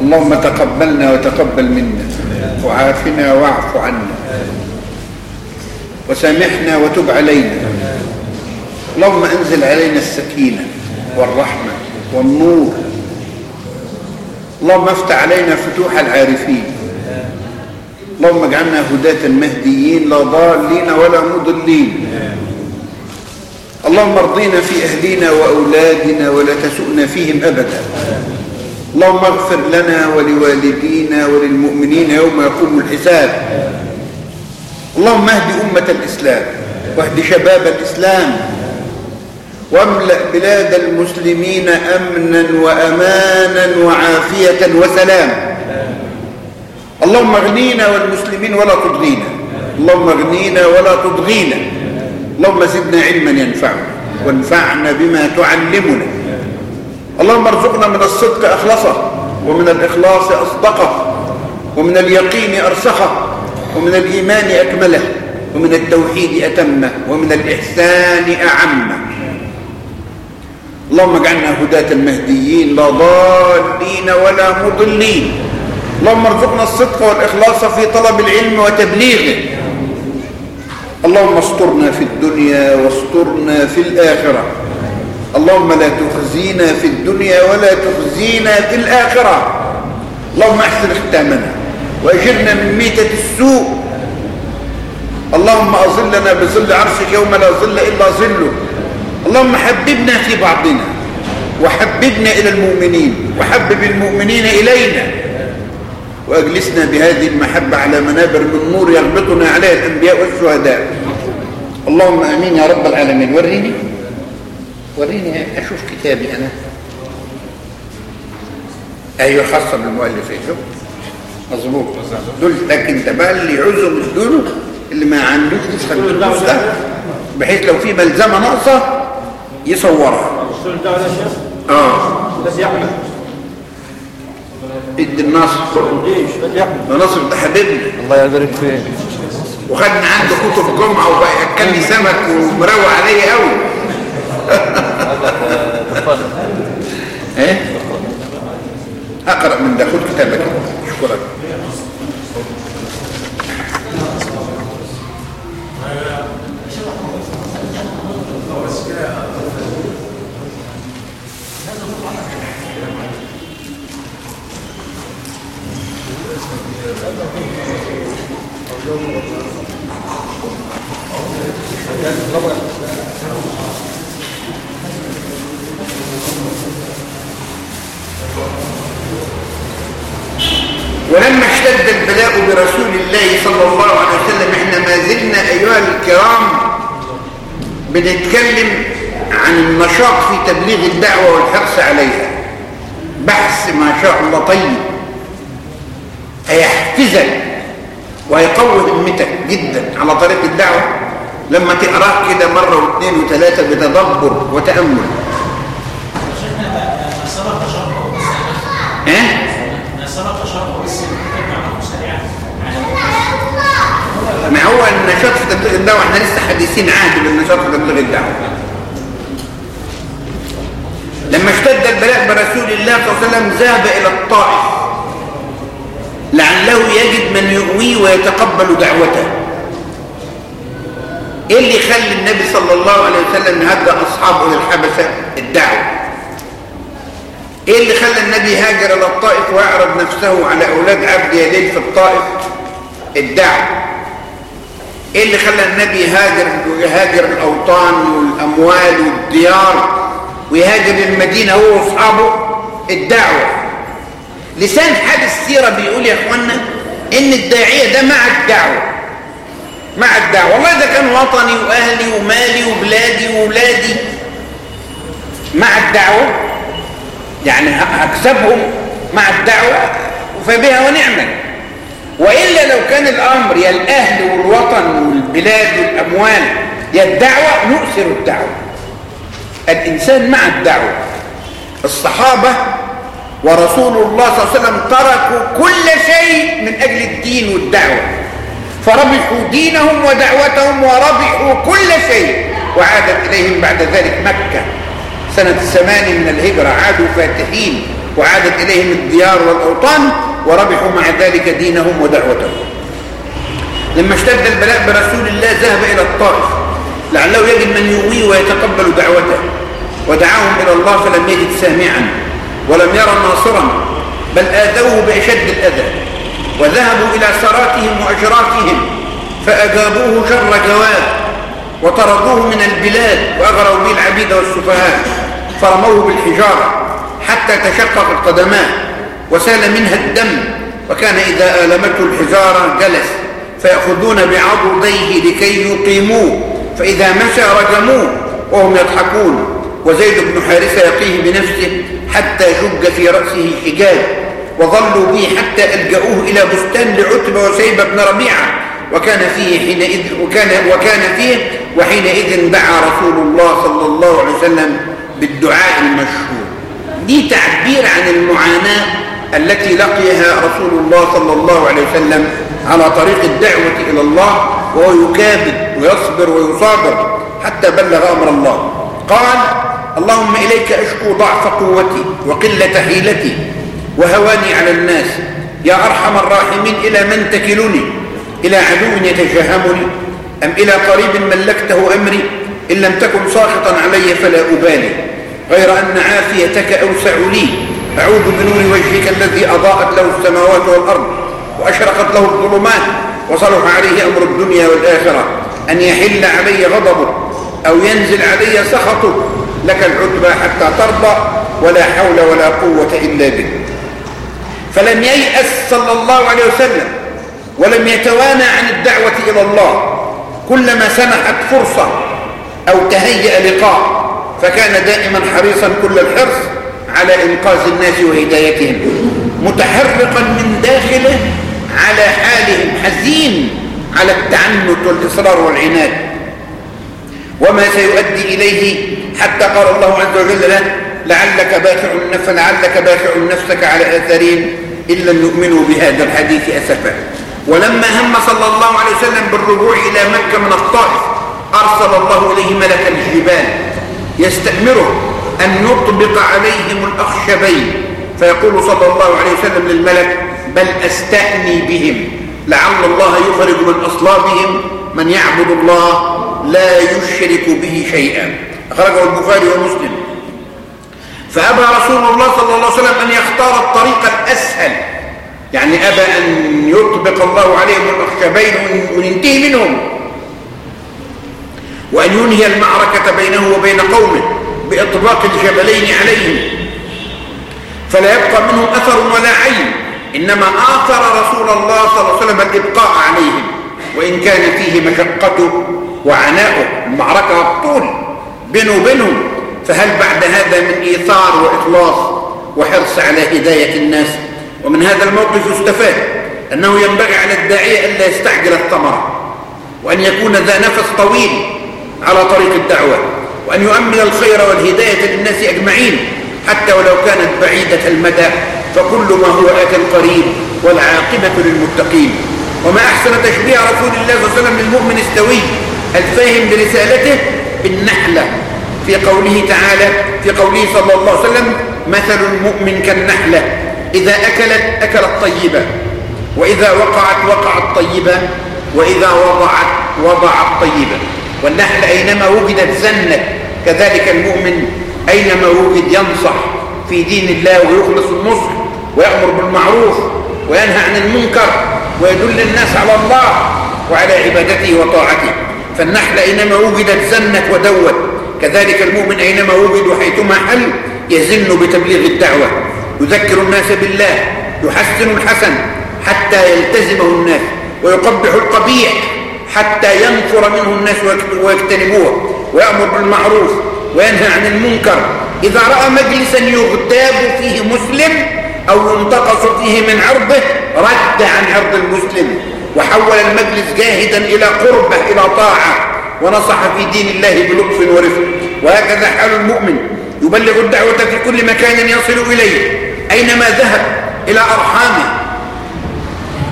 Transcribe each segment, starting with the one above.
اللهم تقبلنا وتقبل منا. وعافنا واعف عنا. وسامحنا وتب علينا. اللهم انزل علينا السكينة والرحمة والنور. اللهم افتح علينا فتوح العارفين. اللهم اجعلنا هداة مهديين لا ضالين ولا مضلين. اللهم ارضينا في أهلنا وأولادنا ولا تسؤنا فيهم أبدا. اللهم اغفر لنا ولوالدينا وللمؤمنين يوم يقوم الحساب. اللهم اهد أمة الإسلام واهد شباب الإسلام واملأ بلاد المسلمين أمنا وأمانا وعافية وسلام. اللهم اغنينا والمسلمين ولا تضغينا اللهم اغنينا ولا تضغينا اللهم زدنا علما ينفعنا وانفعنا بما تعلمنا. اللهم ارزقنا من الصدق أخلصه ومن الإخلاص أصدقه ومن اليقين أرسخه ومن الإيمان أكمله ومن التوحيد أتمه ومن الإحسان أعمه. اللهم اجعلنا هداة المهديين لا ضالين ولا مضلين. اللهم ارزقنا الصدق والإخلاص في طلب العلم وتبليغه. اللهم استرنا في الدنيا واسترنا في الآخرة. اللهم لا تخزينا في الدنيا ولا تخزينا في الآخرة. اللهم أحسن ختامنا وأجرنا من ميتة السوء. اللهم أظلنا بظل عرشك يوم لا ظل إلا ظله. اللهم حببنا في بعضنا وحببنا إلى المؤمنين وحبب المؤمنين إلينا. وأجلسنا بهذه المحبة على منابر من نور يغبطنا عليها الأنبياء والشهداء. اللهم آمين يا رب العالمين. وريني. وريني أشوف كتابي أنا. أيوة خاصة بالمؤلف شوف مظبوط. دول لكن انت بقى اللي يعوزهم الدول اللي ما عندوش نسخة الدروس ده بحيث لو في ملزمة ناقصة يصورها. آه. بس يا احمد ادي النصر ده نصر ده حبيبنا الله يبارك فيك. وخدنا عنده كتب جمعة وبقى يأكلني سمك ومروق عليا قوي. إيه؟ أقرأ من ده خد كتابك. اشكرك ولما اشتد البلاء برسول الله صلى الله عليه وسلم إحنا ما زلنا أيها الكرام بنتكلم عن النشاط في تبليغ الدعوة والحرص عليها. بحث ما شاء الله طيب. هيحفزك وهيقوي همتك جدا على طريق الدعوة لما تقراه كده مرة واثنين وثلاثة بتدبر وتأمل. إيه؟ ما هو النشاط في تبليغ الدعوة إحنا لسه حديثين عهد بالنشاط في تبليغ الدعوة. لما اشتد البلاء برسول الله صلى الله عليه وسلم ذهب إلى الطائف. لعله يجد من يؤويه ويتقبل دعوته. إيه اللي يخلي النبي صلى الله عليه وسلم يهدى أصحابه إلى الحبشه الدعوة. إيه اللي خلى النبي يهاجر إلى الطائف ويعرض نفسه على أولاد عبد يليل في الطائف؟ الدعوه إيه اللي خلى النبي يهاجر يهاجر الأوطان والأموال والديار ويهاجر المدينة هو وأصحابه؟ الدعوة. لسان حال السيرة بيقول يا اخوانا إن الداعية ده مع الدعوة. مع الدعوة. والله ده كان وطني وأهلي ومالي وبلادي وولادي مع الدعوة. يعني هكسبهم مع الدعوة فبها ونعمه وإلا لو كان الأمر يا الأهل والوطن والبلاد والأموال يا الدعوة نؤثر الدعوة. الإنسان مع الدعوة. الصحابة ورسول الله صلى الله عليه وسلم تركوا كل شيء من أجل الدين والدعوة. فربحوا دينهم ودعوتهم وربحوا كل شيء وعادت إليهم بعد ذلك مكة. سنة الثمان من الهجرة عادوا فاتحين وعادت إليهم الديار والأوطان وربحوا مع ذلك دينهم ودعوتهم. لما اشتد البلاء برسول الله ذهب إلى الطائف لعله يجد من يؤويه ويتقبل دعوته. ودعاهم إلى الله فلم يجد سامعا ولم يرى ناصرا بل آذوه بأشد الأذى. وذهبوا إلى سراتهم وأشرافهم فأجابوه شر جواب وطردوه من البلاد وأغروا به العبيد والسفهاء. فرموه بالحجارة حتى تشقق القدمان وسال منها الدم وكان إذا آلمته الحجارة جلس فيأخذون بعضديه لكي يقيموه فإذا مشى رجموه وهم يضحكون وزيد بن حارثة يقيه بنفسه حتى شج في رأسه حجاب وظلوا به حتى ألجأوه إلى بستان لعتبة وشيبة بن ربيعة وكان فيه حينئذ وكان وكان فيه وحينئذ دعا رسول الله صلى الله عليه وسلم بالدعاء المشهور. دي تعبير عن المعاناة التي لقيها رسول الله صلى الله عليه وسلم على طريق الدعوة إلى الله وهو يكابد ويصبر ويصابر حتى بلغ أمر الله. قال اللهم إليك أشكو ضعف قوتي وقلة حيلتي وهواني على الناس. يا أرحم الراحمين إلى من تكلني؟ إلى عدو يتجهمني؟ أم إلى قريب ملكته أمري؟ إن لم تكن ساخطا علي فلا أبالي. غير أن عافيتك أوسع لي. أعوذ بنور وجهك الذي أضاءت له السماوات والأرض وأشرقت له الظلمات وصلح عليه أمر الدنيا والآخرة. أن يحل علي غضبه أو ينزل علي سخطه. لك العتبى حتى ترضى ولا حول ولا قوة إلا بك فلم ييأس صلى الله عليه وسلم ولم يتوانى عن الدعوة إلى الله. كلما سمحت فرصة أو تهيأ لقاء فكان دائما حريصا كل الحرص على إنقاذ الناس وهدايتهم متحرقا من داخله على حالهم حزين على التعنت والإصرار والعناد. وما سيؤدي إليه حتى قال الله عز وجل له لعلك باخع فلعلك باخع نفسك على آثارهم إن لم يؤمنوا بهذا الحديث أسفا. ولما هم صلى الله عليه وسلم بالرجوع إلى مكة من الطائف أرسل الله إليه ملك الجبال. يستأمره أن يطبق عليهم الأخشبين فيقول صلى الله عليه وسلم للملك بل أستأني بهم. لعل الله يخرج من أصلابهم. من يعبد الله لا يشرك به شيئا. أخرجه البخاري ومسلم. فأبى رسول الله صلى الله عليه وسلم أن يختار الطريق الأسهل. يعني أبى أن يطبق الله عليهم الأخشبين وننتهي منهم. وأن ينهي المعركة بينه وبين قومه بإطباق الجبلين عليهم. فلا يبقى منهم أثر ولا عين إنما آثر رسول الله صلى الله عليه وسلم الإبقاء عليهم. وإن كان فيه مشقته وعناؤه المعركة والطول بينه وبينهم فهل بعد هذا من إيثار وإخلاص وحرص على هداية الناس؟ ومن هذا الموقف يستفاد أنه ينبغي على الداعية ألا يستعجل الثمرة وأن يكون ذا نفس طويل على طريق الدعوة وأن يؤمن الخير والهداية للناس أجمعين حتى ولو كانت بعيدة المدى فكل ما هو آت قريب والعاقبة للمتقين. وما أحسن تشبيه رسول الله صلى الله عليه وسلم للمؤمن السوي الفاهم برسالته بالنحلة. في قوله تعالى في قوله صلى الله عليه وسلم مثل المؤمن كالنحلة إذا أكلت أكلت طيبة وإذا وقعت وقعت طيبة وإذا وضعت وضعت طيبة والنحل أينما وجدت زنت كذلك المؤمن أينما وجد ينصح في دين الله ويخلص النصح ويأمر بالمعروف وينهى عن المنكر ويدل الناس على الله وعلى عبادته وطاعته. فالنحل أينما وجدت زنت ودوت كذلك المؤمن أينما وجد وحيثما حل يزن بتبليغ الدعوة. يذكر الناس بالله يحسن الحسن حتى يلتزمه الناس ويقبح القبيح حتى ينفر منه الناس ويجتنبوه ويأمر بالمعروف وينهى عن المنكر. إذا رأى مجلسا يغتاب فيه مسلم أو ينتقص فيه من عرضه رد عن عرض المسلم. وحول المجلس جاهدا إلى قربة إلى طاعة. ونصح في دين الله بلطف ورفق. وهكذا حال المؤمن. يبلغ الدعوة في كل مكان يصل إليه. أينما ذهب إلى أرحامه.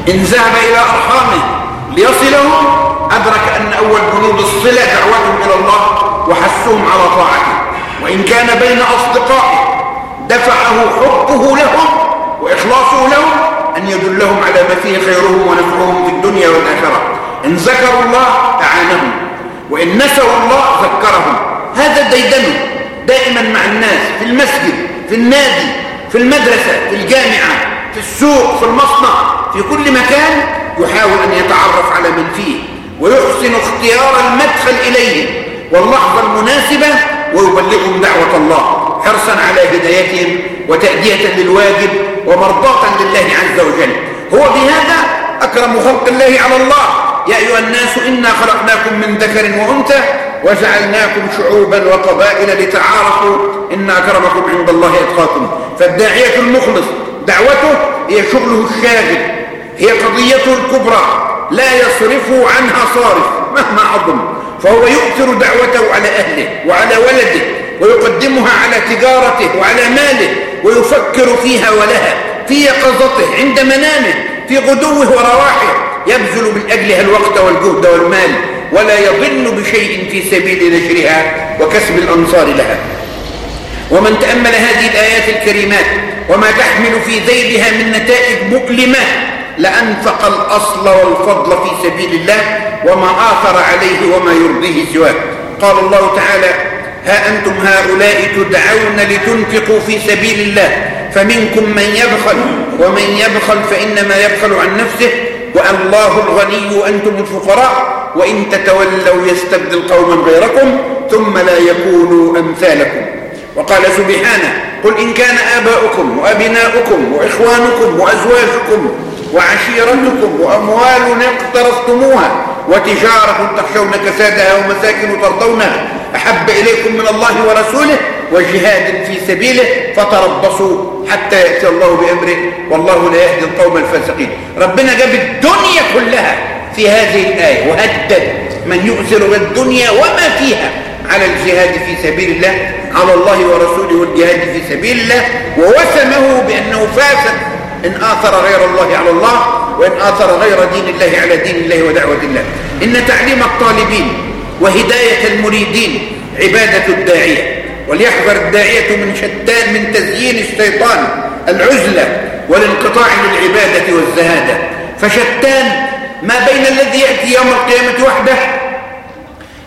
إن ذهب إلى أرحامه ليصلهم أدرك أن أول بنود الصلة دعوتهم إلى الله وحثهم على طاعته. وإن كان بين أصدقائه دفعه حبه لهم وإخلاصه لهم أن يدلهم على ما فيه خيرهم ونفعهم في الدنيا والآخرة. إن ذكروا الله أعانهم وإن نسوا الله ذكرهم. هذا ديدنه دائما مع الناس في المسجد في النادي في المدرسة في الجامعة في السوق في المصنع في كل مكان يحاول أن يتعرف على من فيه. ويحسن اختيار المدخل إليه واللحظة المناسبة ويبلغهم دعوة الله حرصا على هدايتهم وتأدية للواجب ومرضاة لله عز وجل. هو بهذا أكرم خلق الله على الله. يا أيها الناس إنا خلقناكم من ذكر وأنثى وجعلناكم شعوبا وقبائل لتعارفوا. إن أكرمكم عند الله أتقاكم. فالداعية المخلص دعوته هي شغله الشاغل هي قضيته الكبرى. لا يصرف عنها صارف مهما عظم. فهو يؤثر دعوته على أهله وعلى ولده ويقدمها على تجارته وعلى ماله ويفكر فيها ولها في يقظته عند منامه في غدوه ورواحه. يبذل من أجلها الوقت والجهد والمال ولا يضل بشيء في سبيل نشرها وكسب الأنصار لها. ومن تأمل هذه الآيات الكريمات وما تحمل في ذيلها من نتائج مؤلمة لأنفق الأصل والفضل في سبيل الله وما آثر عليه وما يرضيه سواه. قال الله تعالى ها أنتم هؤلاء تدعون لتنفقوا في سبيل الله فمنكم من يبخل ومن يبخل فإنما يبخل عن نفسه والله الغني وأنتم الفقراء وإن تتولوا يستبدل قوما غيركم ثم لا يكونوا أمثالكم. وقال سبحانه قل إن كان آباؤكم وأبناؤكم وإخوانكم وأزواجكم وعشيرتكم وأموال اقترفتموها وتجارة تخشون كسادها ومساكن ترضونها. أحب إليكم من الله ورسوله وجهاد في سبيله فتربصوا حتى يأتي الله بأمره والله لا يهدي القوم الفاسقين. ربنا جاب الدنيا كلها في هذه الآية وهدد من يؤثر الدنيا وما فيها على الجهاد في سبيل الله على الله ورسوله والجهاد في سبيل الله ووسمه بأنه فاسد إن آثر غير الله على الله وإن آثر غير دين الله على دين الله ودعوة الله. إن تعليم الطالبين وهداية المريدين عبادة الداعية. وليحذر الداعية من شتان من تزيين الشيطان العزلة والانقطاع للعبادة والزهادة. فشتان ما بين الذي يأتي يوم القيامة وحده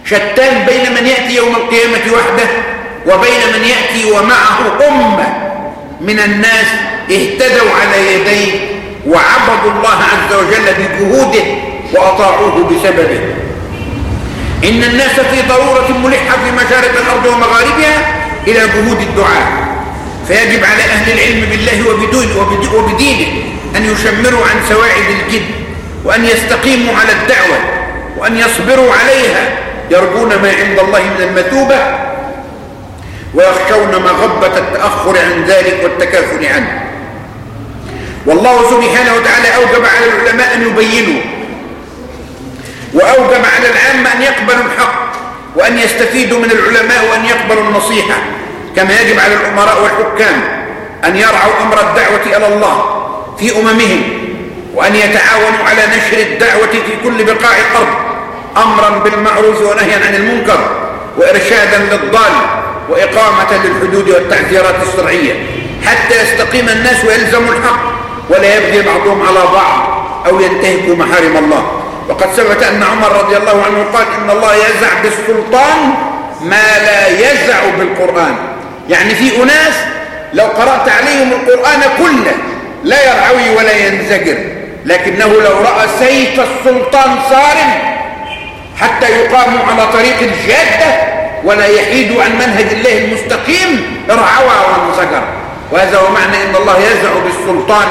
شتان بين من يأتي يوم القيامة وحده وبين من يأتي ومعه أمة من الناس اهتدوا على يديه وعبدوا الله عز وجل بجهوده وأطاعوه بسببه. إن الناس في ضرورة ملحة في مشارق الأرض ومغاربها إلى جهود الدعاء. فيجب على أهل العلم بالله وبدينه أن يشمروا عن سواعد الجد وأن يستقيموا على الدعوة وأن يصبروا عليها يرجون ما عند الله من المثوبة ويخشون مغبة التأخر عن ذلك والتكافل عنه. والله سبحانه وتعالى أوجب على العلماء أن يبينوا وأوجب على العامة أن يقبلوا الحق وأن يستفيدوا من العلماء وأن يقبلوا النصيحة. كما يجب على الأمراء والحكام أن يرعوا أمر الدعوة إلى الله في أممهم وأن يتعاونوا على نشر الدعوة في كل بقاع الأرض أمرا بالمعروف ونهيا عن المنكر وإرشادا للضال وإقامة للحدود والتعزيرات الشرعية. حتى يستقيم الناس ويلزموا الحق. ولا يبغي بعضهم على بعض أو ينتهكوا محارم الله. وقد ثبت أن عمر رضي الله عنه قال إن الله يزع بالسلطان ما لا يزع بالقرآن. يعني في أناس لو قرأت عليهم القرآن كله لا يرعوي ولا ينزجر. لكنه لو رأى سيف السلطان صارم حتى يقاموا على طريق الجادة ولا يحيدوا عن منهج الله المستقيم ارعوى وانزجر وهذا هو معنى إن الله يزع بالسلطان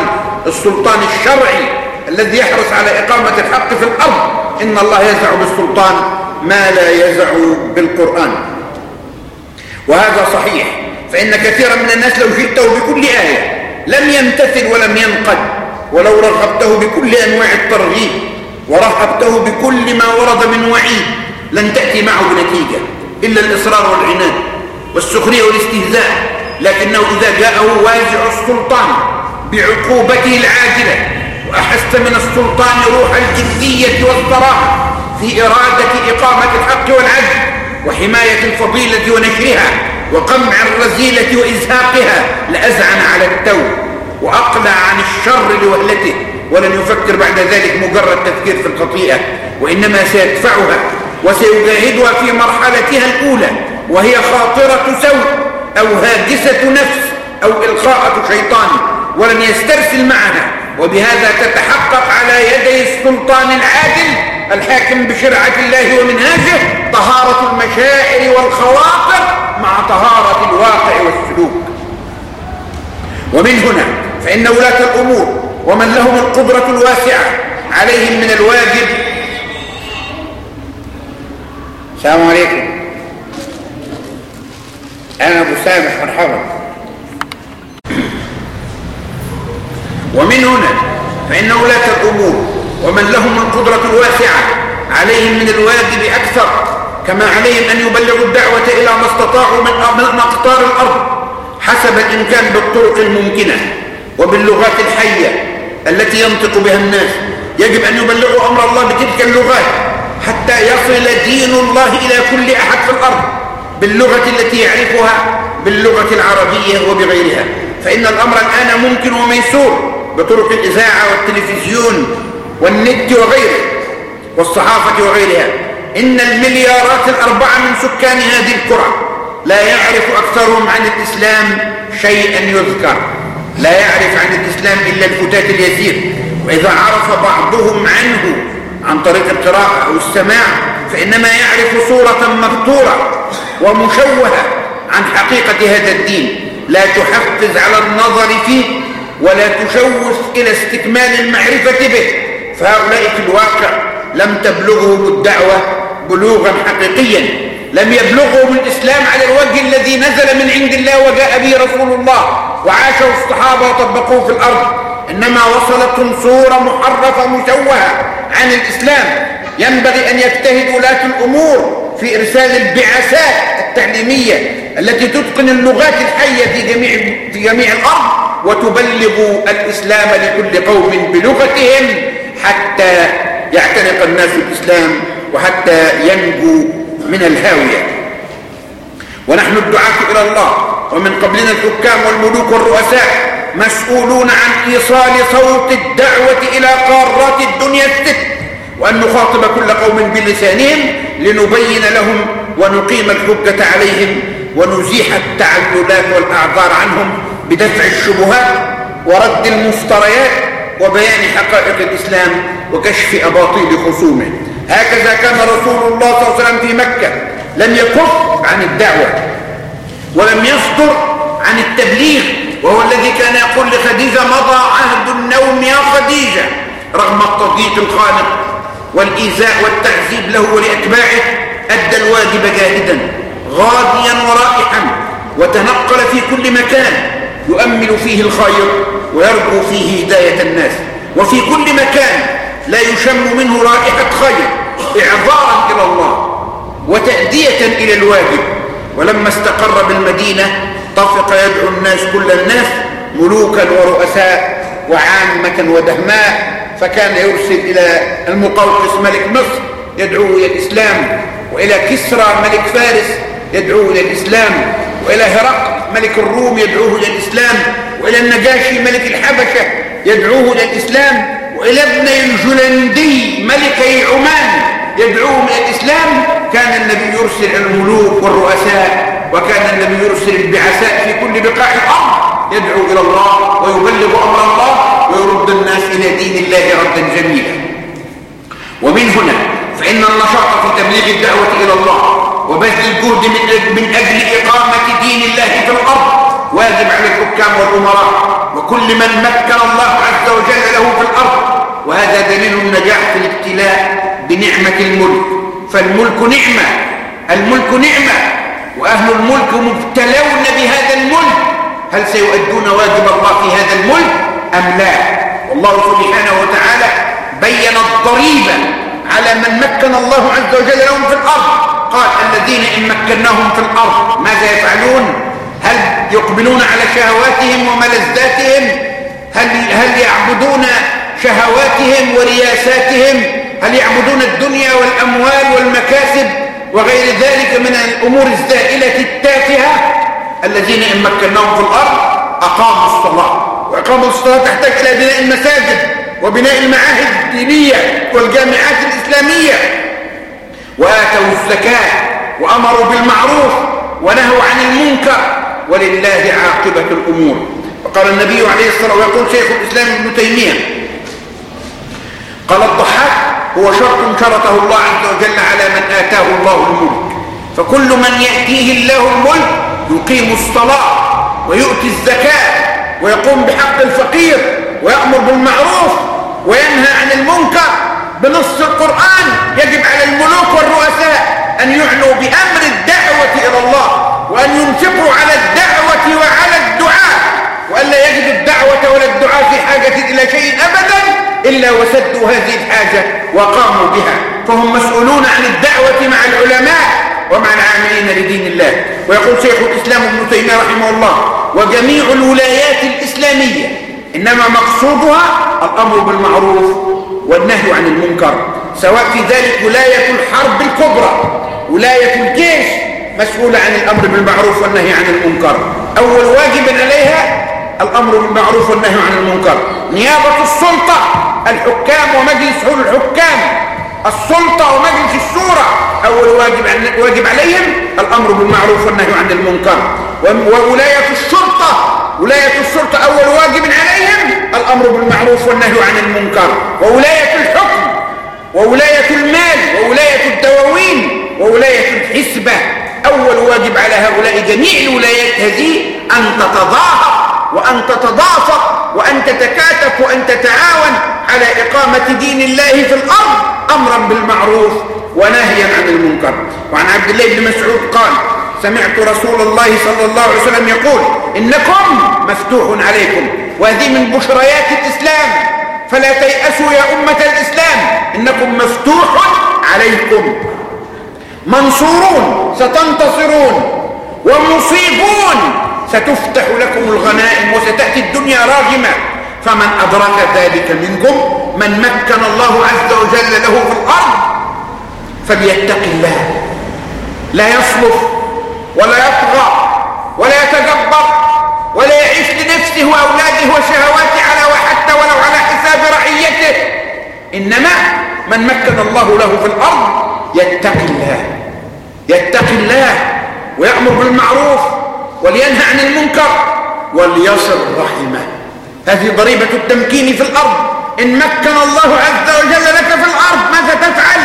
السلطان الشرعي الذي يحرص على إقامة الحق في الأرض. إن الله يزع بالسلطان ما لا يزع بالقرآن. وهذا صحيح فإن كثيرا من الناس لو جئته بكل آية لم يمتثل ولم ينقد ولو رغبته بكل أنواع الترغيب ورهبته بكل ما ورد من وعيد لن تأتي معه بنتيجة إلا الإصرار والعناد والسخرية والاستهزاء. لكنه إذا جاءه وازع السلطان بعقوبته العاجلة وأحس من السلطان روح الجدية والصراحة في إرادة إقامة الحق والعدل وحماية الفضيلة ونشرها وقمع الرذيلة وإزهاقها لأزعن على التو وأقلع عن الشر لوهلته ولن يفكر بعد ذلك مجرد تفكير في الخطيئة وإنما سيدفعها وسيجاهدها في مرحلتها الأولى وهي خاطرة سوء. أو هاجسة نفس أو إلقاءة شيطان ولن يسترسل معها وبهذا تتحقق على يدي السلطان العادل الحاكم بشرعة الله ومنهاجه طهارة المشاعر والخواطر مع طهارة الواقع والسلوك. ومن هنا فإن ولاة الأمور ومن لهم القدرة الواسعة عليهم من الواجب. السلام عليكم. أنا أبو سامح مرحبا ومن هنا فإن ولاة الأمور ومن لهم القدرة الواسعة عليهم من الواجب أكثر كما عليهم أن يبلغوا الدعوة إلى ما استطاعوا من أقطار الأرض حسب الإمكان بالطرق الممكنة وباللغات الحية التي ينطق بها الناس. يجب أن يبلغوا أمر الله بتلك اللغات حتى يصل دين الله إلى كل أحد في الأرض. باللغة التي يعرفها باللغة العربية وبغيرها. فإن الأمر الآن ممكن وميسور بطرق الإذاعة والتلفزيون والنت وغيره والصحافة وغيرها. إن المليارات الأربعة من سكان هذه القرى لا يعرف أكثرهم عن الإسلام شيئا يذكر. لا يعرف عن الإسلام إلا الفتات اليسير. وإذا عرف بعضهم عنه عن طريق القراءة أو السماع فإنما يعرف صورة مبتورة ومشوهة عن حقيقة هذا الدين. لا تحفز على النظر فيه ولا تشوش إلى استكمال المعرفة به. فهؤلاء في الواقع لم تبلغهم الدعوة بلوغا حقيقيا. لم يبلغهم الإسلام على الوجه الذي نزل من عند الله وجاء به رسول الله وعاشوا الصحابة وطبقوه في الأرض. إنما وصلتهم صورة محرفة مشوهة عن الإسلام. ينبغي أن يجتهد ولاة الأمور في إرسال البعثات التعليمية التي تتقن اللغات الحية في جميع, في جميع الأرض وتبلغ الإسلام لكل قوم بلغتهم حتى يعتنق الناس الإسلام وحتى ينجو من الهاوية. ونحن الدعاة إلى الله ومن قبلنا الحكام والملوك والرؤساء مسؤولون عن إيصال صوت الدعوة إلى قارات الدنيا الست وأن نخاطب كل قوم بلسانهم لنبين لهم ونقيم الحجة عليهم ونزيح التعللات والأعذار عنهم بدفع الشبهات ورد المفتريات وبيان حقائق الإسلام وكشف أباطيل خصومه. هكذا كان رسول الله صلى الله عليه وسلم في مكة لم يكف عن الدعوة ولم يصدر عن التبليغ وهو الذي كان يقول لخديجة مضى عهد النوم يا خديجة رغم التضييق الخالق والإيذاء والتعذيب له ولأتباعه أدى الواجب جاهدا غاديا ورائحا وتنقل في كل مكان يؤمل فيه الخير ويرجو فيه هداية الناس. وفي كل مكان لا يشم منه رائحة خير إعذارا إلى الله وتأدية إلى الواجب. ولما استقر بالمدينة طفق يدعو الناس كل الناس ملوكا ورؤساء وعامة ودهماء فكان يرسل إلى المقوقس ملك مصر يدعوه إلى الإسلام وإلى كسرى ملك فارس يدعوه إلى الإسلام وإلى هرقل ملك الروم يدعوه إلى الإسلام وإلى النجاشي ملك الحبشة يدعوه إلى الإسلام وإلى ابني الجلندي ملكي عمان يدعوهم إلى الإسلام. كان النبي يرسل الملوك والرؤساء وكان النبي يرسل البعثاء في كل بقاع الأرض يدعو إلى الله ويبلغ أمر الله ويرد الناس إلى دين الله ردا جميلا. ومن هنا فإن النشاط في تبليغ الدعوة إلى الله وبذل الجهد من أجل إقامة دين الله في الأرض واجب على الحكام والأمراء وكل من مكن الله عز وجل له في الأرض. وهذا دليل النجاح في الابتلاء بنعمة الملك. فالملك نعمة الملك نعمة. وأهل الملك مبتلون بهذا الملك. هل سيؤدون واجب الله في هذا الملك؟ أم لا؟ والله سبحانه وتعالى بين الضريبة على من مكن الله عز وجل لهم في الأرض. قال الذين إن مكناهم في الأرض ماذا يفعلون؟ هل يقبلون على شهواتهم وملذاتهم؟ هل, هل يعبدون شهواتهم ورياساتهم؟ هل يعبدون الدنيا والأموال والمكاسب؟ وغير ذلك من الأمور الزائلة التافهة الذين إن مكناهم في الأرض أقاموا الصلاة. وإقاموا الصلاة تحتاج إلى بناء المساجد وبناء المعاهد الدينية والجامعات الإسلامية. وآتوا الزكاة وأمروا بالمعروف ونهوا عن المنكر ولله عاقبة الأمور. وقال النبي عليه الصلاة والسلام ويقول شيخ الإسلام ابن تيمية قال الضحاك هو شرط شرطه الله عز وجل على من آتاه الله الملك. فكل من يأتيه الله الملك يقيم الصلاة ويؤتي الزكاة ويقوم بحق الفقير ويأمر بالمعروف وينهى عن المنكر. بنص القرآن يجب على الملوك والرؤساء أن يعنوا بأمر الدعوة إلى الله وأن ينفقوا على الدعوة وعلى الدعاء. وألا يجد الدعوة ولا الدعاء في حاجة إلى شيء أبدا إلا وسدوا هذه الحاجة وقاموا بها. فهم مسؤولون عن الدعوة مع العلماء ومع العاملين لدين الله. ويقول شيخ الإسلام ابن تيمية رحمه الله وجميع الولايات الإسلامية إنما مقصودها الأمر بالمعروف والنهي عن المنكر. سواء في ذلك ولاية الحرب الكبرى ولاية الجيش مسؤولة عن الأمر بالمعروف والنهي عن المنكر. أول واجب عليها الأمر بالمعروف والنهي عن المنكر. نيابة السلطة الحكام ومجلس الحكام السلطة ومجلس الشورى. أول واجب, واجب عليهم الأمر بالمعروف والنهي عن المنكر. وولاية الشرطة ولاية الشرطة أول واجب عليهم الأمر بالمعروف والنهي عن المنكر. وولاية الحكم وولاية المال وولاية الدواوين وولاية الحسبة. أول واجب على هؤلاء جميع الولايات هذه أن تتظاهر وأن تتضافر وأن تتكاتف وأن تتعاون على إقامة دين الله في الأرض أمرا بالمعروف ونهيا عن المنكر. وعن عبد الله بن مسعود قال سمعت رسول الله صلى الله عليه وسلم يقول إنكم مفتوح عليكم وهذه من بشريات الإسلام. فلا تيأسوا يا أمة الإسلام إنكم مفتوح عليكم. منصورون ستنتصرون. ومصيبون ستفتح لكم الغنائم وستأتي الدنيا راغمة. فمن أدرك ذلك منكم من مكن الله عز وجل له في الأرض فليتق الله. لا يصلف ولا يطغى ولا يتجبر ولا يعيش لنفسه وأولاده وشهواته على وحتى ولو على حساب رعيته. إنما من مكن الله له في الأرض يتقي الله. يتقي الله ويأمر بالمعروف ولينهى عن المنكر وليصل رحمه. هذه ضريبة التمكين في الأرض. إن مكن الله عز وجل لك في الأرض ماذا تفعل؟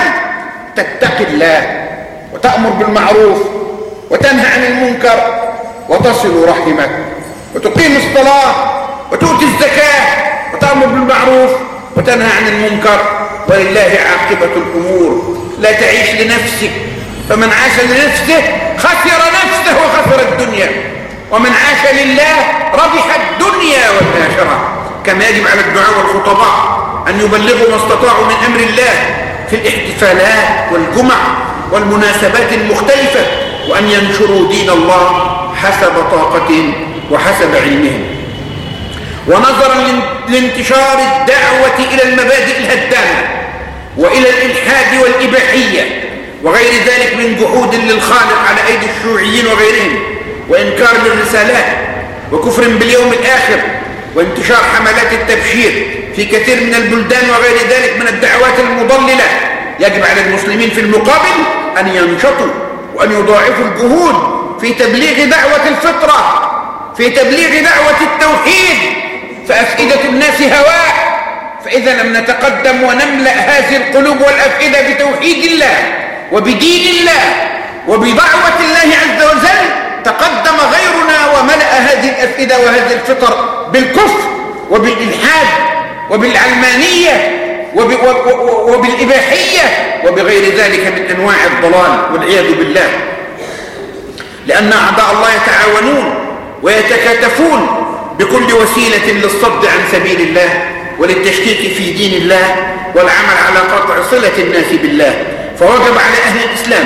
تتقي الله وتأمر بالمعروف وتنهى عن المنكر وتصل رحمك. وتقيم الصلاة وتؤتي الزكاة وتأمر بالمعروف وتنهى عن المنكر. ولله عاقبة الأمور. لا تعيش لنفسك فمن عاش لنفسه خسر نفسه وخسر الدنيا. ومن عاش لله ربح الدنيا والآخرة. كما يجب على الدعاء والخطباء أن يبلغوا ما استطاعوا من أمر الله في الاحتفالات والجمع والمناسبات المختلفة وأن ينشروا دين الله حسب طاقتهم وحسب علمهم. ونظرا لانتشار الدعوة إلى المبادئ الهدامة وإلى الإلحاد والإباحية. وغير ذلك من جحود للخالق على أيدي الشيوعيين وغيرهم وإنكار للرسالات وكفر باليوم الآخر وانتشار حملات التبشير في كثير من البلدان وغير ذلك من الدعوات المضللة. يجب على المسلمين في المقابل أن ينشطوا وأن يضاعفوا الجهود في تبليغ دعوة الفطرة في تبليغ دعوة التوحيد. فأفئدة الناس هواء فإذا لم نتقدم ونملأ هذه القلوب والأفئدة بتوحيد الله. وبدين الله وبدعوة الله عز وجل تقدم غيرنا وملأ هذه الأفئدة وهذه الفطر بالكفر وبالإلحاد وبالعلمانية وبالإباحية وبغير ذلك من أنواع الضلال والعياذ بالله. لأن أعداء الله يتعاونون ويتكاتفون بكل وسيلة للصد عن سبيل الله وللتشكيك في دين الله والعمل على قطع صلة الناس بالله. فوجب على أهل الإسلام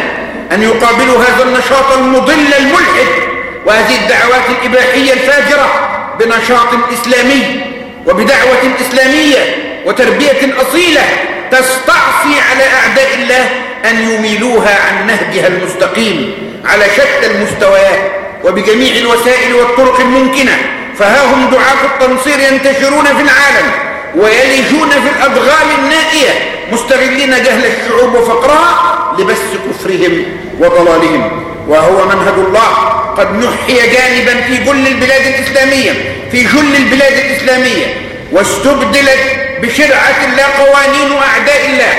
أن يقابلوا هذا النشاط المضل الملحد وهذه الدعوات الإباحية الفاجرة بنشاط إسلامي وبدعوة إسلامية وتربية أصيلة تستعصي على أعداء الله أن يميلوها عن نهجها المستقيم على شتى المستويات وبجميع الوسائل والطرق الممكنة فها هم دعاة التنصير ينتشرون في العالم ويلجون في الأدغال النائية مستغلين جهل الشعوب وفقرها لبس كفرهم وضلالهم. وهو منهج الله. قد نحي جانبا في كل البلاد الإسلامية في جل البلاد الإسلامية واستبدلت بشرعة لا قوانين أعداء الله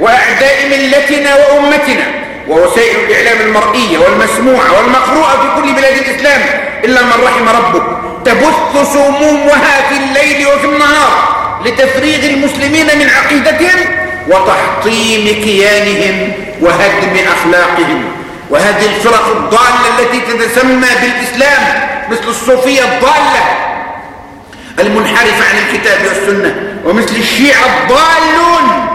وأعداء ملتنا وأمتنا ووسائل الإعلام المرئية والمسموعة والمقروءة في كل بلاد الإسلام إلا من رحم ربك. تبث سمومها في الليل وفي النهار. لتفريغ المسلمين من عقيدتهم وتحطيم كيانهم وهدم أخلاقهم. وهذه الفرق الضالة التي تتسمى بالإسلام مثل الصوفية الضالة المنحرفة عن الكتاب والسنة ومثل الشيعة الضالون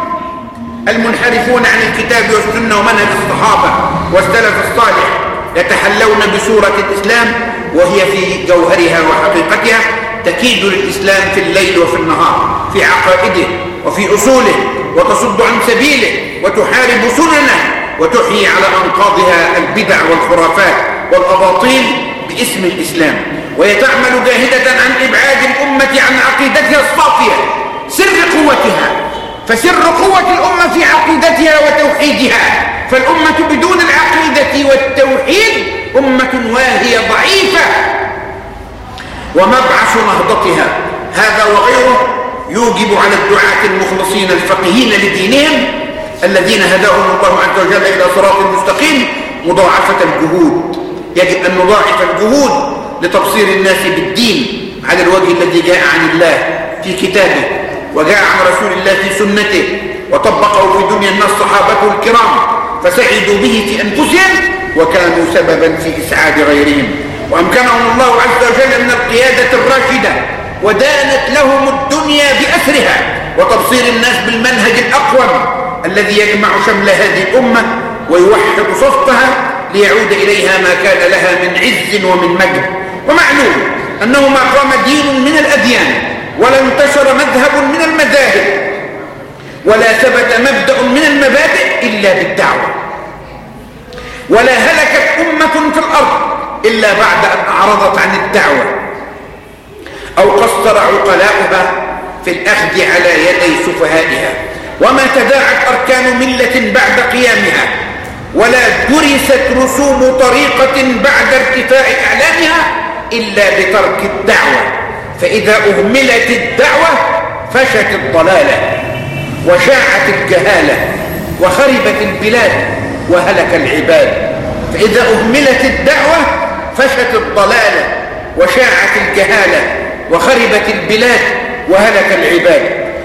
المنحرفون عن الكتاب والسنة ومنهج الصحابة والسلف الصالح يتحلون بصورة الإسلام وهي في جوهرها وحقيقتها. تكيد للإسلام في الليل وفي النهار في عقائده وفي أصوله وتصد عن سبيله وتحارب سننه وتحيي على أنقاضها البدع والخرافات والأباطيل باسم الإسلام. وهي تعمل جاهدة عن إبعاد الأمة عن عقيدتها الصافية سر قوتها فسر قوة الأمة في عقيدتها وتوحيدها. فالأمة بدون العقيدة والتوحيد أمة واهية ضعيفة. ومبعث نهضتها. هذا وغيره يوجب على الدعاة المخلصين الفقهين لدينهم الذين هداهم الله عز وجل إلى صراط مستقيم مضاعفة الجهود. يجب أن نضاعف الجهود لتبصير الناس بالدين على الوجه الذي جاء عن الله في كتابه وجاء عن رسول الله في سنته وطبقه في دنيا الناس صحابته الكرام فسعدوا به في أنفسهم وكانوا سببا في إسعاد غيرهم. وأمكنهم الله عز وجل من القيادة الراشدة ودانت لهم الدنيا بأسرها وتبصير الناس بالمنهج الأقوم الذي يجمع شمل هذه الأمة ويوحد صفها ليعود إليها ما كان لها من عز ومن مجد. ومعلوم أنه ما قام دين من الأديان ولا انتشر مذهب من المذاهب ولا ثبت مبدأ من المبادئ إلا بالدعوة. ولا هلكت أمة في الأرض إلا بعد أن أعرضت عن الدعوة أو قصر عقلاؤها في الأخذ على يدي سفهائها. وما تداعت أركان ملة بعد قيامها ولا درست رسوم طريقة بعد ارتفاع أعلامها إلا بترك الدعوة. فإذا أهملت الدعوة فشت الضلالة وشاعت الجهالة وخربت البلاد وهلك العباد. فإذا أهملت الدعوة فشت الضلالة وشاعت الجهالة وخربت البلاد وهلك العباد.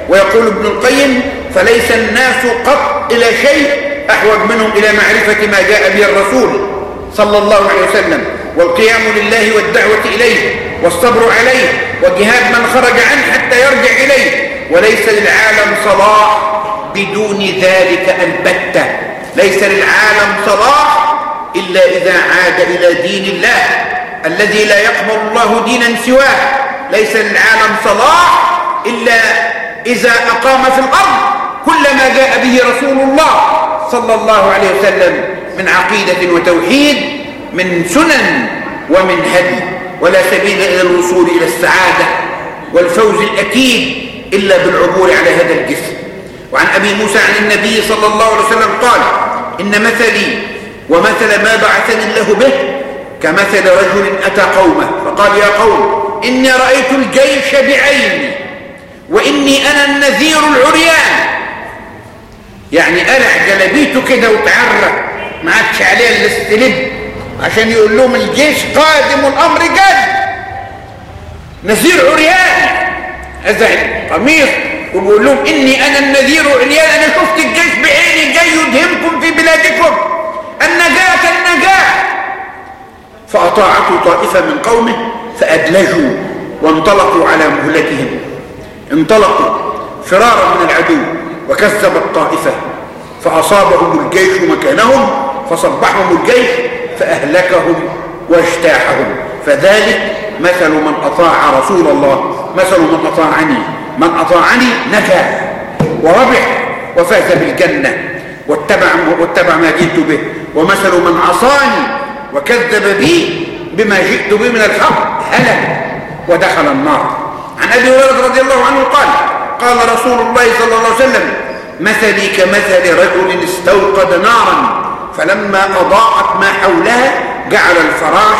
ويقول ابن القيم فليس الناس قط إلى شيء أحوج منهم إلى معرفة ما جاء به الرسول صلى الله عليه وسلم. والقيام لله والدعوة إليه والصبر عليه وجهاد من خرج عنه حتى يرجع إليه. وليس للعالم صلاح بدون ذلك البتة. ليس للعالم صلاح إلا إذا عاد إلى دين الله الذي لا يقبل الله دينا سواه. ليس للعالم صلاح إلا إذا أقام في الأرض كل ما جاء به رسول الله صلى الله عليه وسلم من عقيدة وتوحيد من سنن ومن هدي. ولا سبيل إلى الوصول إلى السعادة والفوز الأكيد إلا بالعبور على هذا الجسم. وعن أبي موسى عن النبي صلى الله عليه وسلم قال إن مثلي ومثل ما بعثني الله به كمثل رجل أتى قومه فقال يا قوم إني رأيت الجيش بعيني وإني أنا النذير العريان. يعني قلع جلبيته كده وتعرى ما عادش عليه الاستلب عشان يقول لهم الجيش قادم والأمر جد. نذير عريان هذا القميص وبيقول لهم إني أنا النذير العريان أنا شفت الجيش بعيني جاي يدهمكم في بلادكم. النجاة النجاة فأطاعته طائفة من قومه فأدلجوا وانطلقوا على مهلتهم. انطلقوا فرارا من العدو وكذب الطائفة. فأصابهم الجيش مكانهم فصبحهم الجيش فأهلكهم واجتاحهم. فذلك مثل من أطاع رسول الله مثل من أطاعني. من أطاعني نجا وربح وفاز بالجنة. واتبع, واتبع ما جئت به. ومثل من عصاني وكذب بي بما جئت به من الحق هلك ودخل النار. عن أبي هريرة رضي الله عنه قال قال رسول الله صلى الله عليه وسلم مثلي كمثل رجل استوقد نارا فلما أضاءت ما حولها جعل الفراش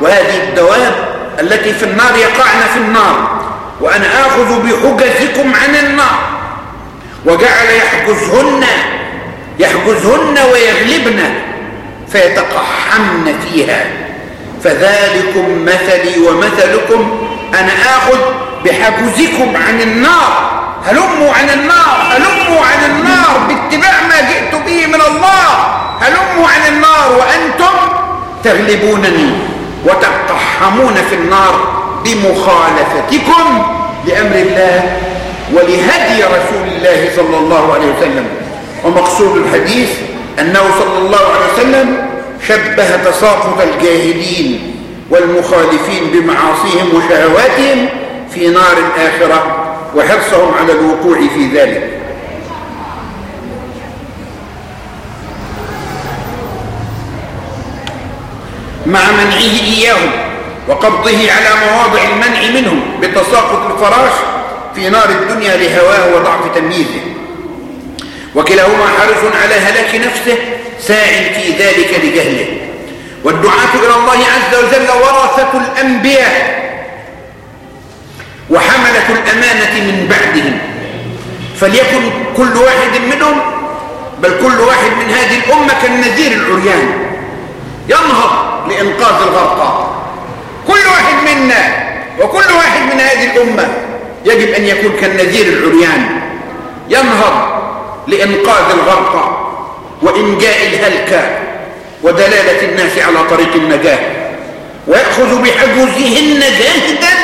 وهذه الدواب التي في النار يقعن في النار وأنا آخذ بحجزكم عن النار. وجعل يحجزهن يحجزهن ويغلبن. فيتقحمن فيها. فذلكم مثلي ومثلكم. أنا آخذ بحجزكم عن النار. هلموا عن النار. هلموا عن النار. باتباع ما جئت به من الله. هلموا عن النار. وأنتم تغلبونني وتقحمون في النار بمخالفتكم لأمر الله ولهدي رسول الله صلى الله عليه وسلم. ومقصود الحديث أنه صلى الله عليه وسلم شبه تساقط الجاهلين والمخالفين بمعاصيهم وشهواتهم في نار الآخرة وحرصهم على الوقوع في ذلك. مع منعه إياهم وقبضه على مواضع المنع منهم بتساقط الفراش في نار الدنيا لهواه وضعف تمييزه. وكلاهما حرص على هلاك نفسه ساع في ذلك لجهله. والدعاة إلى الله عز وجل ورثة الأنبياء وحملة الأمانة من بعدهم. فليكن كل واحد منهم بل كل واحد من هذه الأمة كالنذير العريان. ينهض لإنقاذ الغرقى. كل واحد منا وكل واحد من هذه الأمة يجب أن يكون كالنذير العريان. ينهض لإنقاذ الغرقى وإنجاء الهلكى ودلالة الناس على طريق النجاة. ويأخذ بحجوزهن جاهدا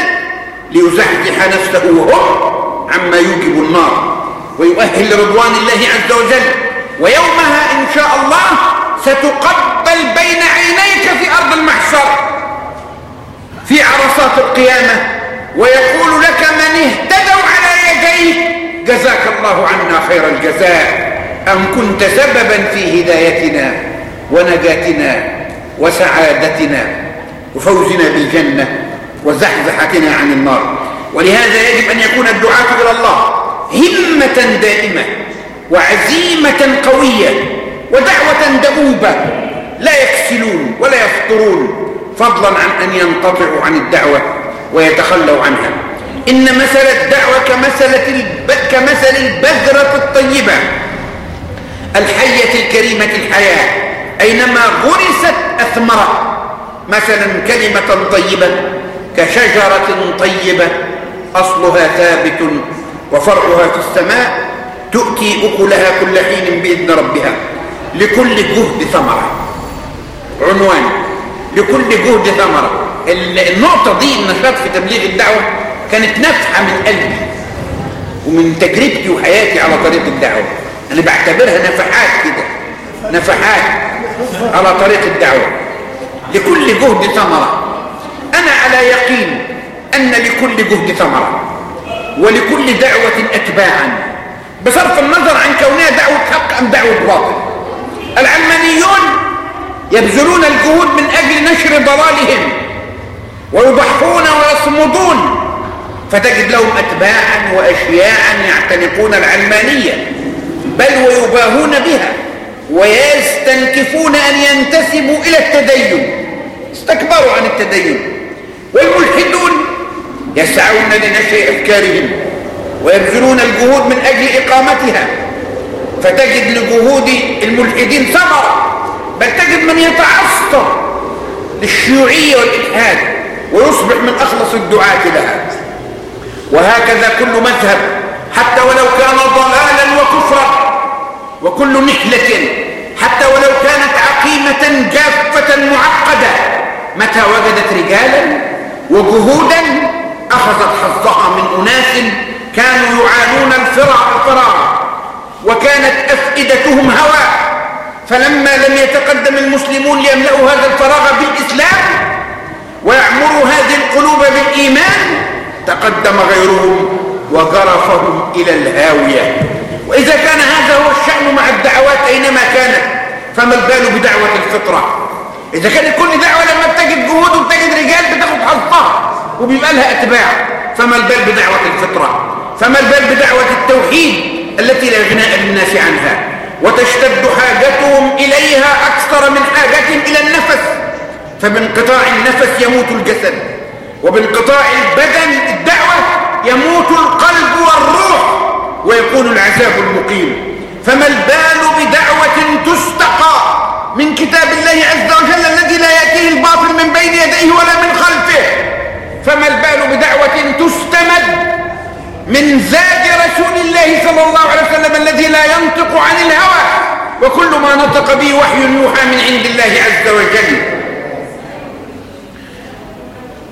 ليزحزح نفسه وهو عما يوجب النار ويؤهل لرضوان الله عز وجل. ويومها إن شاء الله ستقبل بين عينيك في أرض المحشر في عرصات القيامة. ويقول لك من يديه جزاك الله عنا خير الجزاء. أم كنت سببا في هدايتنا ونجاتنا وسعادتنا وفوزنا بالجنة وزحزحتنا عن النار. ولهذا يجب أن يكون الدعاة إلى الله همة دائمة وعزيمة قوية ودعوة دؤوبة لا يكسلون ولا يفطرون فضلا عن أن ينقطعوا عن الدعوة ويتخلوا عنها. إن مثل الدعوة كمثل. كمثل البذرة الطيبة الحية الكريمة الحياة أينما غرست أثمرت مثلا كلمة طيبة كشجرة طيبة أصلها ثابت وفرعها في السماء تؤتي أكلها كل حين بإذن ربها لكل جهد ثمرة عنوان لكل جهد ثمرة النقطة دي النشاط في تبليغ الدعوة كانت نفحة من قلبي ومن تجربتي وحياتي على طريق الدعوة. أنا بعتبرها نفحات كده. نفحات على طريق الدعوة. لكل جهد ثمرة. أنا على يقين أن لكل جهد ثمرة. ولكل دعوة أتباعا. بصرف النظر عن كونها دعوة حق أم دعوة باطل. العلمانيون يبذلون الجهود من أجل نشر ضلالهم. ويضحون ويصمدون فتجد لهم أتباعا وأشياعا يعتنقون العلمانية بل ويباهون بها ويستنكفون أن ينتسبوا إلى التدين استكبروا عن التدين والملحدون يسعون لنشر أفكارهم ويبذلون الجهود من أجل إقامتها. فتجد لجهود الملحدين ثمرة بل تجد من يتعصب للشيوعية والإلحاد ويصبح من أخلص الدعاة لها. وهكذا كل مذهب حتى ولو كان ضلالا وكفرا وكل نحلة حتى ولو كانت عقيمة جافة معقدة متى وجدت رجالا وجهودا أخذت حظها من أناس كانوا يعانون الفراغ وكانت أفئدتهم هواء فلما لم يتقدم المسلمون ليملأوا هذا الفراغ بالإسلام ويعمروا هذه القلوب بالإيمان تقدم غيرهم وغرفهم إلى الهاوية وإذا كان هذا هو الشأن مع الدعوات أينما كانت فما البال بدعوة الفطرة؟ إذا كانت كل دعوة لما بتجد جهود وبتجد رجال بتاخد حظها وبيبقى لها أتباع فما البال بدعوة الفطرة؟ فما البال بدعوة التوحيد التي لا غناء للناس عنها؟ وتشتد حاجتهم إليها أكثر من حاجتهم إلى النفس فبانقطاع النفس يموت الجسد. وبانقطاع البدن الدعوة يموت القلب والروح ويكون العذاب المقيم. فما البال بدعوة تستقى من كتاب الله عز وجل الذي لا يأتيه الباطل من بين يديه ولا من خلفه؟ فما البال بدعوة تستمد من زاد رسول الله صلى الله عليه وسلم الذي لا ينطق عن الهوى وكل ما نطق به وحي يوحى من عند الله عز وجل.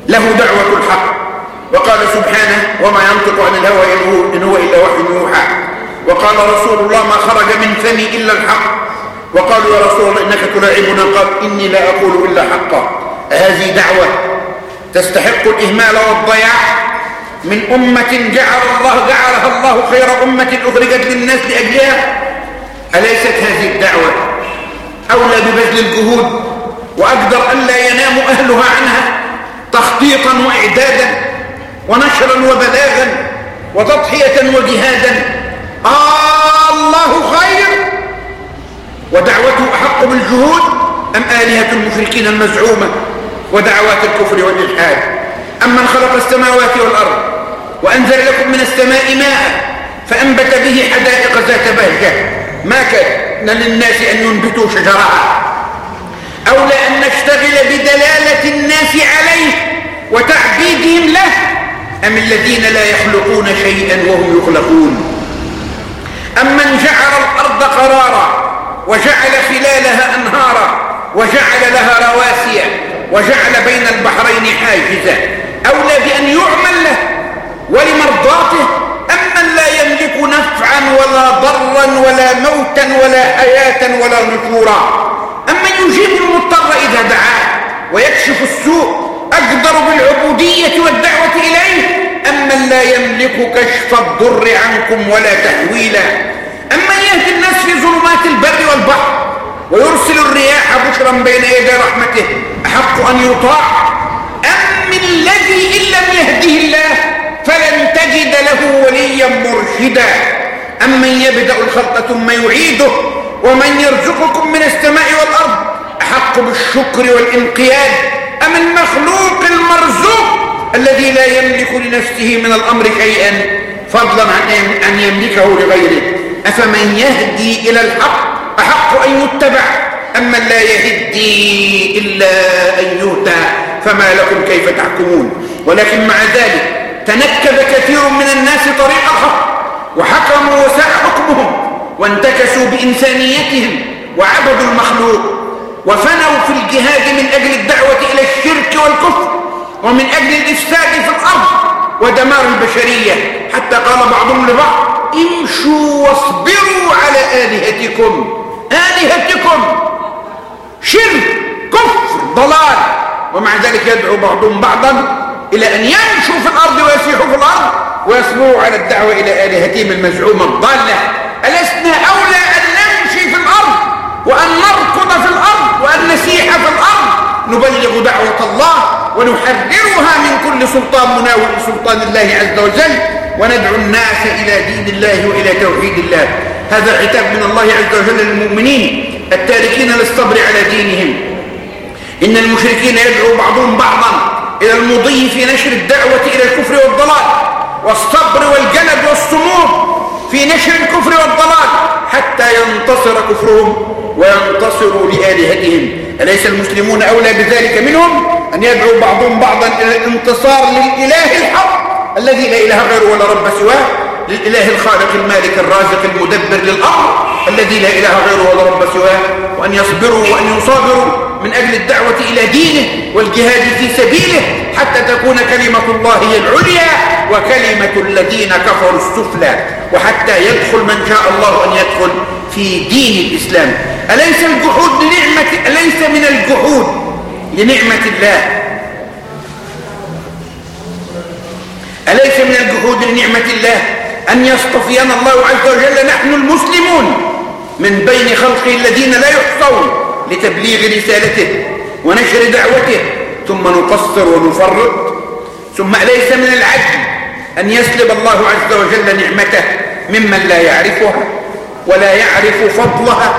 له دعوة الحق. وقال سبحانه وما ينطق عن الهوى إن هو إلا وحي يوحى. وقال رسول الله ما خرج من فمي إلا الحق. وقالوا يا رسول الله إنك تلاعبنا. قال إني لا أقول إلا حقا. هذه دعوة تستحق الإهمال والضياع. من أمة جعل الله جعلها الله خير أمة أخرجت للناس لأجلها. أليست هذه الدعوة أولى ببذل الجهود؟ وأقدر ألا ينام أهلها عنها؟ تخطيطا وإعدادا ونشرا وبلاغا وتضحية وجهادا. آه الله خير. ودعوته أحق بالجهود أم آلهة المشركين المزعومة؟ ودعوات الكفر والإلحاد. أم من خلق السماوات والأرض وأنزل لكم من السماء ماء فأنبت به حدائق ذات بهجة. ما كان للناس أن ينبتوا شجرها. أو لأن نشتغل بدلالة الناس أم الذين لا يخلقون شيئا وهم يخلقون؟ أم من جعل الأرض قرارا وجعل خلالها أنهارا وجعل لها رواسي وجعل بين البحرين حاجزا أولى بأن يعمل له ولمرضاته؟ أم من لا يملك نفعا ولا ضرا ولا موتا ولا حياة ولا نشورا؟ أم من يجيب المضطر إذا دعاه ويكشف السوء أقدر بالعبودية والدعوة إليه أم من لا يملك كشف الضر عنكم ولا تحويلا؟ أم من يهدي الناس في ظلمات البر والبحر ويرسل الرياح بشرا بين يدي رحمته أحق أن يطاع؟ أم من الذي إن لم يهده الله فلن تجد له وليا مرشدا؟ أم من يبدأ الخلق ثم يعيده ومن يرزقكم من السماء والأرض أحق بالشكر والانقياد؟ أم المخلوق المرزوق الذي لا يملك لنفسه من الأمر شيئا؟ فضلا عن أن يملكه لغيره. أفمن يهدي إلى الحق؟ أحق أن يتبع. أما لا يهدي إلا أن يهدى؟ فما لكم كيف تحكمون؟ ولكن مع ذلك تنكب كثير من الناس طريق الحق وحكموا وساء حكمهم وانتكسوا بإنسانيتهم وعبدوا المخلوق. وفنوا في الجهاد من أجل الدعوة إلى الشرك والكفر ومن أجل الإفساد في الأرض ودمار البشرية. حتى قال بعضهم لبعض امشوا واصبروا على آلهتكم. آلهتكم! شرك كفر ضلال. ومع ذلك يدعو بعضهم بعضا إلى أن يمشوا في الأرض ويسيحوا في الأرض ويصبروا على الدعوة إلى آلهتهم المزعومة الضالة. ألسنا أولى أن نمشي في الأرض وأن نركض في الأرض وأن نسيح في الأرض نبلغ دعوة الله ونحررها من كل سلطان مناول سلطان الله عز وجل وندعو الناس إلى دين الله وإلى توحيد الله. هذا عتاب من الله عز وجل للمؤمنين التاركين للصبر على دينهم. إن المشركين يدعو بعضهم بعضا إلى المضي في نشر الدعوة إلى الكفر والضلال والصبر والجلد والصمود في نشر الكفر والضلال. حتى ينتصر كفرهم وينتصروا لآلهتهم. أليس المسلمون أولى بذلك منهم؟ أن يدعو بعضهم بعضا إلى الانتصار للإله الحق الذي لا إله غيره ولا رب سواه للإله الخالق المالك الرازق المدبر للأمر الذي لا إله غيره ولا رب سواه وأن يصبروا وأن يصابروا. من أجل الدعوة إلى دينه والجهاد في سبيله حتى تكون كلمة الله هي العليا وكلمة الذين كفروا السفلى وحتى يدخل من شاء الله أن يدخل في دين الإسلام. أليس الجحود لنعمة أليس من الجحود لنعمة الله؟ أليس من الجحود لنعمة الله أن يصطفينا الله عز وجل نحن المسلمون من بين خلقه الذين لا يحصون؟ لتبليغ رسالته ونشر دعوته ثم نقصر ونفرط. ثم أليس من العدل أن يسلب الله عز وجل نعمته ممن لا يعرفها ولا يعرف فضلها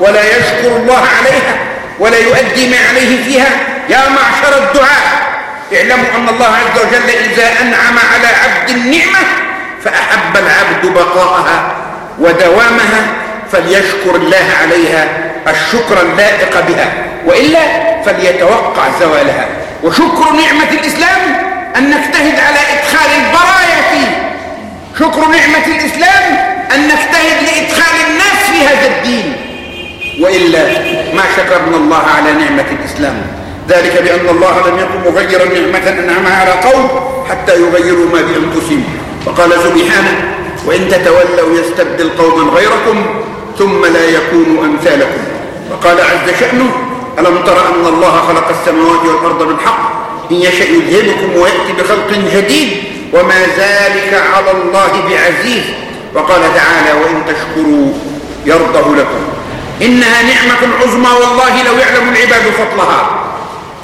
ولا يشكر الله عليها ولا يؤدي ما عليه فيها؟ يا معشر الدعاء اعلموا أن الله عز وجل إذا أنعم على عبد النعمة فأحب العبد بقاءها ودوامها فليشكر الله عليها. الشكر اللائق بها وإلا فليتوقع زوالها. وشكر نعمة الإسلام أن نجتهد على إدخال البرايا فيه. شكر نعمة الإسلام أن نجتهد لإدخال الناس في هذا الدين. وإلا ما شكرنا الله على نعمة الإسلام. ذلك بأن الله لم يكن مغيرا نعمة أنعمها على قوم حتى يغيروا ما بأنفسهم. وقال سبحانه وإن تتولوا يستبدل قوما غيركم ثم لا يكونوا أمثالكم. وقال عز شأنه ألم تر أن الله خلق السماوات والأرض بالحق؟ إن يشأ يذهبكم ويأتي بخلق جديد وما ذلك على الله بعزيز. وقال تعالى وإن تشكروا يرضه لكم. إنها نعمة عظمى والله لو يعلم العباد فضلها.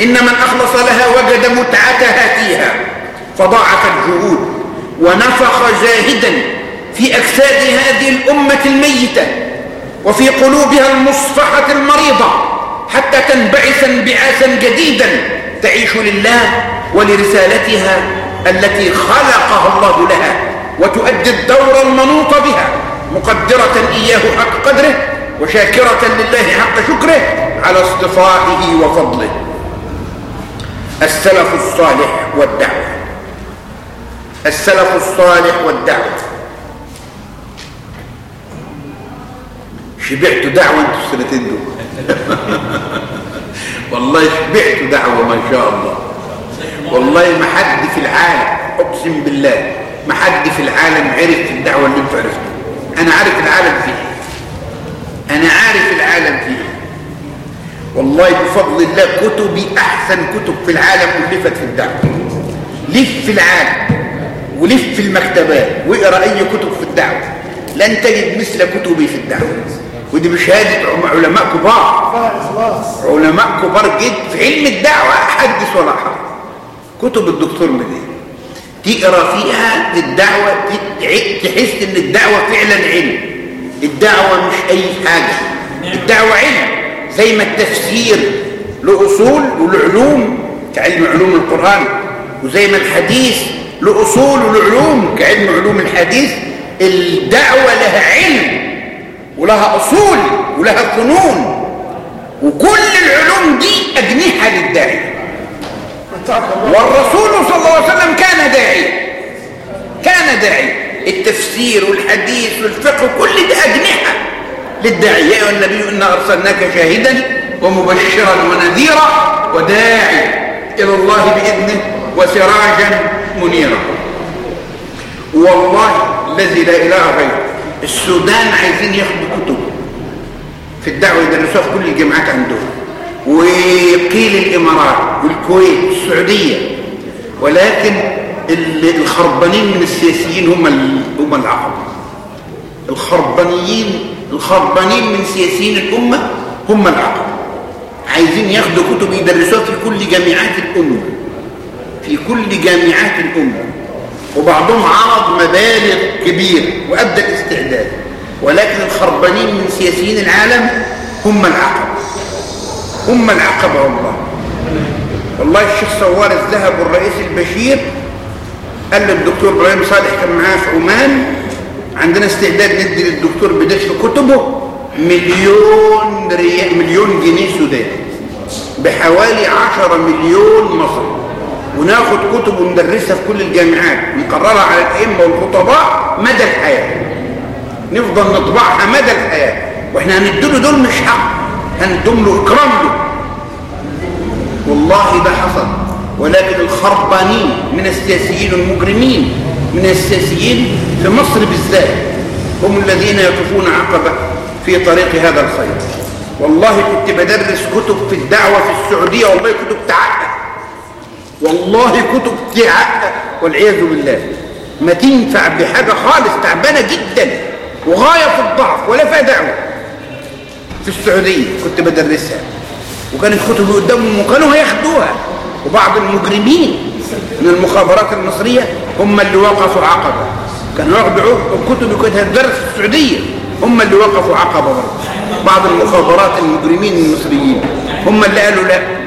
إن من أخلص لها وجد متعتها فيها. فضاعف الجهود ونفخ جاهدا في أجساد هذه الأمة الميتة. وفي قلوبها المصفحة المريضة حتى تنبعث انبعاثا جديدا تعيش لله ولرسالتها التي خلقها الله لها وتؤدي الدور المنوط بها مقدرة إياه حق قدره وشاكرة لله حق شكره على اصطفائه وفضله. السلف الصالح والدعوة. السلف الصالح والدعوة. شبعت دعوة أنتوا السنتين دول. والله شبعت دعوة ما شاء الله. والله ما حد في العالم أقسم بالله ما حد في العالم عرف الدعوة اللي أنتوا عرفتوا أنا عارف العالم فيه أنا عارف العالم فيه والله بفضل الله كتبي أحسن كتب في العالم ألفت في الدعوة. لف في العالم ولف في المكتبات واقرأ أي كتب في الدعوة. لن تجد مثل كتبي في الدعوة. ودي بشهادة علماء كبار. علماء كبار جدا في علم الدعوة حدث ولا حرج. كتب الدكتور مدين تقرأ فيها الدعوة تحس إن الدعوة فعلا علم. الدعوة مش أي حاجة. الدعوة علم. زي ما التفسير له اصول وله علوم كعلم علوم القرآن. وزي ما الحديث له اصول وله علوم كعلم علوم الحديث. الدعوة لها علم. ولها أصول ولها فنون وكل العلوم دي أجنحة للداعي. والرسول صلى الله عليه وسلم كان داعي. كان داعي. التفسير والحديث والفقه كل ده أجنحة للداعي. يا أيها النبي إنا أرسلناك شاهدا ومبشرا ونذيرا وداعي إلى الله بإذنه وسراجا منيرا. والله الذي لا إله غيره. السودان عايزين ياخدوا كتب في الدعوة يدرسوها في كل الجامعات عندهم. وقيل الإمارات والكويت والسعودية. ولكن الخربانين من السياسيين هم هم العقب الخربانيين الخربانين من سياسيين الأمة هم العقب عايزين ياخدوا كتب يدرسوها في كل جامعات الأمة. في كل جامعات الأمة. وبعضهم عرض مبالغ كبيرة وأبدى الاستعداد ولكن الخربانين من سياسيين العالم هم العقبة هم العقبة والله والله الشيخ سوار الذهب والرئيس البشير قال للدكتور إبراهيم صالح كان معاه في عمان عندنا استعداد ندي للدكتور بدش كتبه مليون ريال مليون جنيه سوداني بحوالي 10 مليون مصري. وناخد كتب وندرسها في كل الجامعات ونقررها على الأئمة والخطباء مدى الحياة. نفضل نطبعها مدى الحياة. وإحنا هنديله دول مش حق هنديهم له إكرام له. والله ده حصل. ولكن الخربانين من السياسيين المجرمين من السياسيين في مصر بالذات هم الذين يقفون عقبة في طريق هذا الخير. والله كنت بدرس كتب في الدعوة في السعودية والله كتب تعقد. والله كتب تعقد والعياذ بالله. ما تنفع بحاجة خالص تعبانة جدا وغاية في الضعف ولا فيها دعوة. في السعودية كنت بدرسها وكانت كتب قدامهم وكانوا هياخدوها. وبعض المجرمين من المخابرات المصرية هم اللي وقفوا عقبة كانوا ياخدوا الكتب وكانت هتدرس في السعودية هم اللي وقفوا عقبة برضه بعض المخابرات المجرمين المصريين هم اللي قالوا لا.